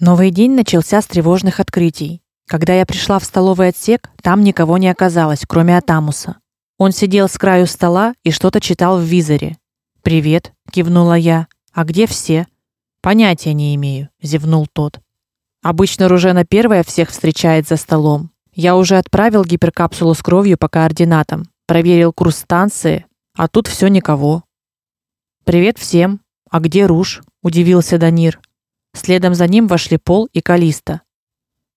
Новый день начался с тревожных открытий. Когда я пришла в столовый отсек, там никого не оказалось, кроме Атамуса. Он сидел с краю стола и что-то читал в визоре. "Привет", кивнула я. "А где все?" "Понятия не имею", зевнул тот. "Обычно Ружена первая всех встречает за столом. Я уже отправил гиперкапсулу с кровью по координатам, проверил курс станции, а тут все никого". "Привет всем. А где Руж?" удивился Данир. Следом за ним вошли Пол и Калиста.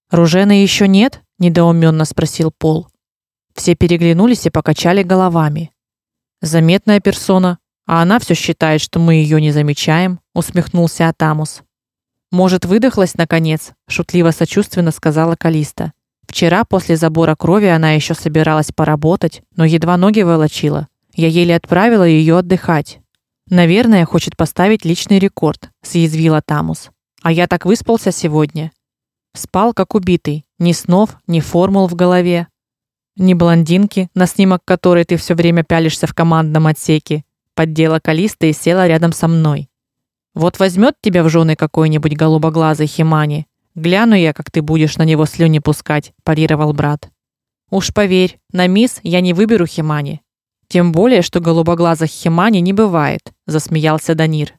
Ружены еще нет? недоуменно спросил Пол. Все переглянулись и покачали головами. Заметная персона, а она все считает, что мы ее не замечаем, усмехнулся Атамус. Может, выдохлась наконец, шутливо сочувственно сказала Калиста. Вчера после забора крови она еще собиралась поработать, но едва ноги волочила. Я еле отправила ее отдыхать. Наверное, хочет поставить личный рекорд, съязвила Тамус. А я так выспался сегодня. Спал как убитый, ни снов, ни формул в голове, ни блондинки, на снимок которой ты все время пялишься в командном отсеке. Поддела Калиста и села рядом со мной. Вот возьмет тебя в жены какой-нибудь голубоглазый Химани. Гляну я, как ты будешь на него слюни пускать, парировал брат. Уж поверь, на мисс я не выберу Химани. Тем более, что голубоглазых Химани не бывает, засмеялся Данир.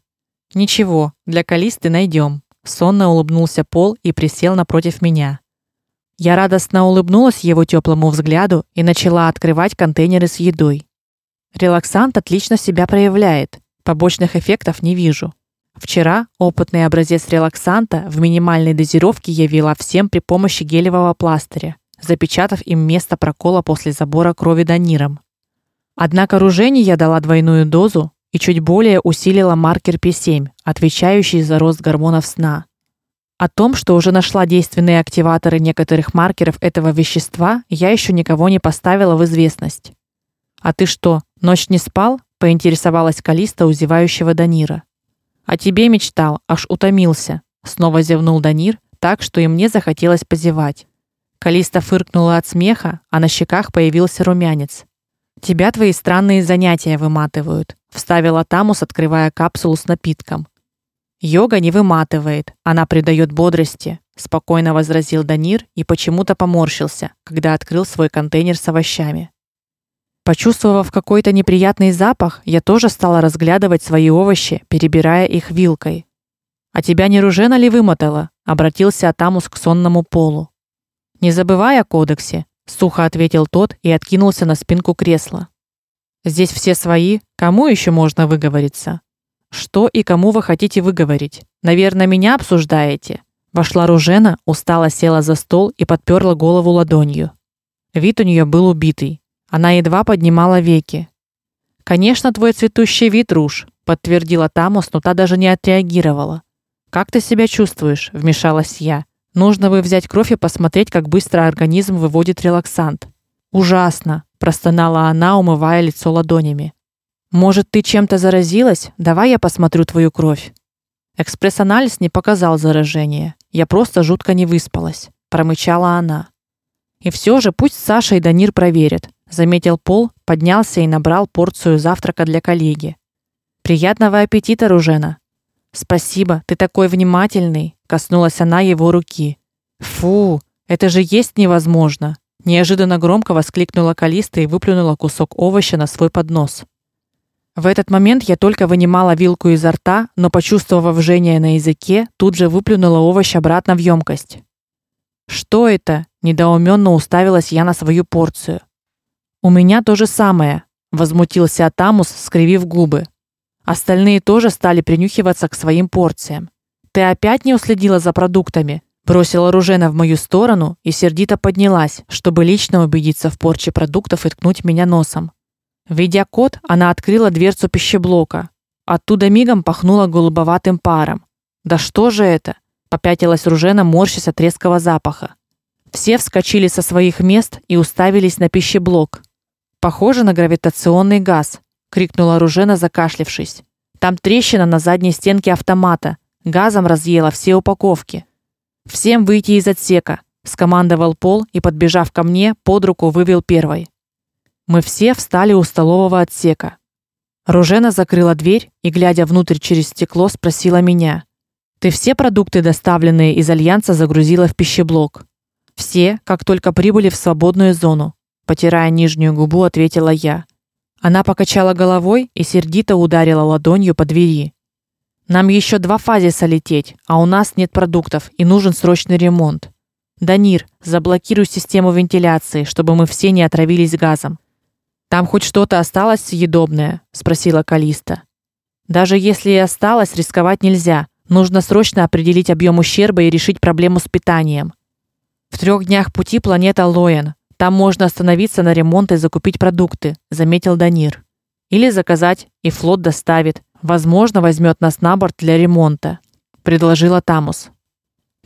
Ничего, для Калисты найдем. Сонно улыбнулся Пол и присел напротив меня. Я радостно улыбнулась его теплому взгляду и начала открывать контейнеры с едой. Релаксант отлично себя проявляет. Побочных эффектов не вижу. Вчера опытный образец релаксанта в минимальной дозировке я ввела всем при помощи гелевого пластыря, запечатав им место прокола после забора крови дониром. Однако Ружене я дала двойную дозу, и чуть более усилила маркер P7, отвечающий за рост гормонов сна. О том, что уже нашла действенные активаторы некоторых маркеров этого вещества, я еще никого не поставила в известность. А ты что, ночь не спал? поинтересовалась Калиста у зевающего Данира. А тебе мечтал, аж утомился, снова зевнул Данир, так что и мне захотелось позевать. Калиста фыркнула от смеха, а на щеках появился румянец. Тебя твои странные занятия выматывают, вставила Тамус, открывая капсулу с напитком. Йога не выматывает, она придает бодрости, спокойно возразил Данир и почему-то поморщился, когда открыл свой контейнер с овощами. Почувствовав какой-то неприятный запах, я тоже стала разглядывать свои овощи, перебирая их вилкой. А тебя не ружена ли вымотала? обратился Атамус к сонному полу. Не забывай о кодексе, сухо ответил тот и откинулся на спинку кресла. Здесь все свои, кому еще можно выговориться? Что и кому вы хотите выговорить? Наверное, меня обсуждаете. Вошла Ружена, устало села за стол и подперла голову ладонью. Вид у нее был убитый. Она едва поднимала веки. Конечно, твой цветущий вид, Руж, подтвердила Тамос, но та даже не отреагировала. Как ты себя чувствуешь? вмешалась я. Нужно бы взять кровь и посмотреть, как быстро организм выводит релаксант. Ужасно, простонала она, умывая лицо ладонями. Может, ты чем-то заразилась? Давай я посмотрю твою кровь. Экспресс-анализ не показал заражения. Я просто жутко не выспалась, промычала она. И все же пусть Саша и Данир проверят, заметил Пол, поднялся и набрал порцию завтрака для коллеги. Приятного аппетита, Ружена. Спасибо, ты такой внимательный, коснулась она его руки. Фу, это же есть невозможно, неожиданно громко воскликнула Калиста и выплюнула кусок овоща на свой поднос. В этот момент я только вынимала вилку изо рта, но почувствовав жжение на языке, тут же выплюнула овощ обратно в емкость. Что это? недоуменно уставилась я на свою порцию. У меня то же самое, возмутился Атамус, скривив губы. Остальные тоже стали принюхиваться к своим порциям. Ты опять не уследила за продуктами? бросила Ружена в мою сторону и сердито поднялась, чтобы лично убедиться в порче продуктов и ткнуть меня носом. Введя код, она открыла дверцу пищеблока. Оттуда мигом пахнуло голубоватым паром. Да что же это? попятилась Ружена, морщась от резкого запаха. Все вскочили со своих мест и уставились на пищеблок. Похоже на гравитационный газ, крикнула Ружена, закашлявшись. Там трещина на задней стенке автомата. Газом разъела все упаковки. Всем выйти из отсека, скомандовал Пол и подбежав ко мне, под руку вывел первой. Мы все встали у столового отсека. Ружена закрыла дверь и глядя внутрь через стекло, спросила меня: Ты все продукты, доставленные из альянса, загрузила в пищеблок. Все, как только прибыли в свободную зону, потирая нижнюю губу, ответила я. Она покачала головой и сердито ударила ладонью по двери. Нам еще два фазиса лететь, а у нас нет продуктов и нужен срочный ремонт. Данир, заблокируй систему вентиляции, чтобы мы все не отравились газом. Там хоть что-то осталось съедобное, спросила Калиста. Даже если и осталось, рисковать нельзя. Нужно срочно определить объем ущерба и решить проблему с питанием. В трех днях пути планета Лоен. Там можно остановиться на ремонт и закупить продукты, заметил Данир. Или заказать, и флот доставит. Возможно, возьмет нас на борт для ремонта, предложила Тамус.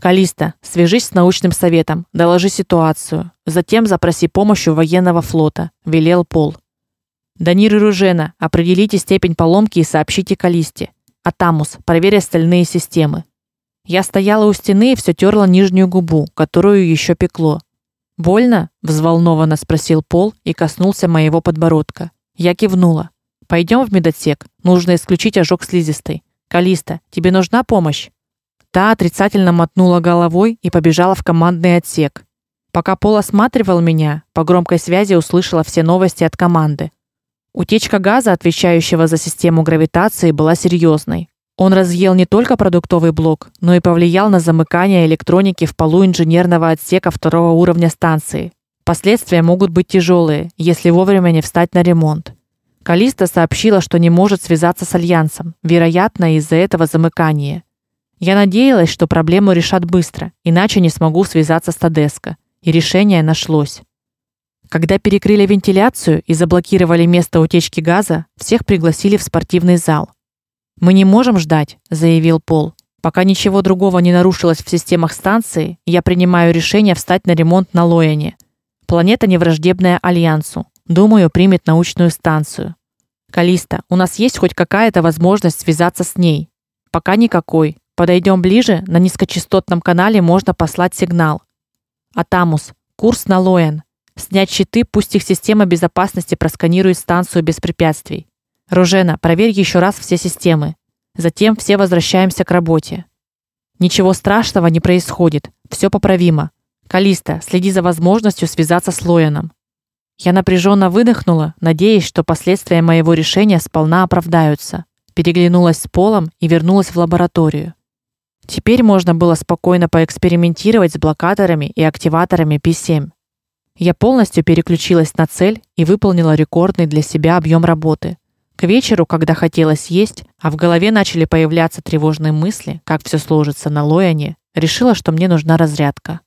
Калиста, свяжись с научным советом, доложи ситуацию, затем запроси помощь у военного флота, велел Пол. Данир и Ружена, определите степень поломки и сообщите Калисте. Атамус, проверь остальные системы. Я стояла у стены и все терла нижнюю губу, которую еще пекло. Больно? взволнованно спросил Пол и коснулся моего подбородка. Я кивнула. Пойдем в медотсек. Нужно исключить ожог слизистой. Калиста, тебе нужна помощь? Та отрицательно мотнула головой и побежала в командный отсек. Пока Пол осматривал меня, по громкой связи услышала все новости от команды. Утечка газа, отвечающего за систему гравитации, была серьезной. Он разъел не только продуктовый блок, но и повлиял на замыкание электроники в полу инженерного отсека второго уровня станции. Последствия могут быть тяжелые, если вовремя не встать на ремонт. Калиста сообщила, что не может связаться с альянсом, вероятно, из-за этого замыкания. Я надеялась, что проблему решат быстро, иначе не смогу связаться с Тадеско, и решение нашлось. Когда перекрыли вентиляцию и заблокировали место утечки газа, всех пригласили в спортивный зал. Мы не можем ждать, заявил Пол. Пока ничего другого не нарушилось в системах станции, я принимаю решение встать на ремонт на Лояне. Планета не враждебная альянсу. Думаю, примет научную станцию. Калиста, у нас есть хоть какая-то возможность связаться с ней? Пока никакой. Подойдем ближе, на низкочастотном канале можно послать сигнал. Атамус, курс на Лоен. Снять щиты, пусть их система безопасности просканирует станцию без препятствий. Ружена, проверь еще раз все системы. Затем все возвращаемся к работе. Ничего страшного не происходит. все поправимо. Калиста, следи за возможностью связаться с Лоеном. Я напряженно выдохнула, надеясь, что последствия моего решения сполна оправдаются. Переглянулась с Полом и вернулась в лабораторию. Теперь можно было спокойно поэкспериментировать с блокаторами и активаторами P7. Я полностью переключилась на цель и выполнила рекордный для себя объем работы. К вечеру, когда хотелось есть, а в голове начали появляться тревожные мысли, как все сложится на Лояне, решила, что мне нужна разрядка.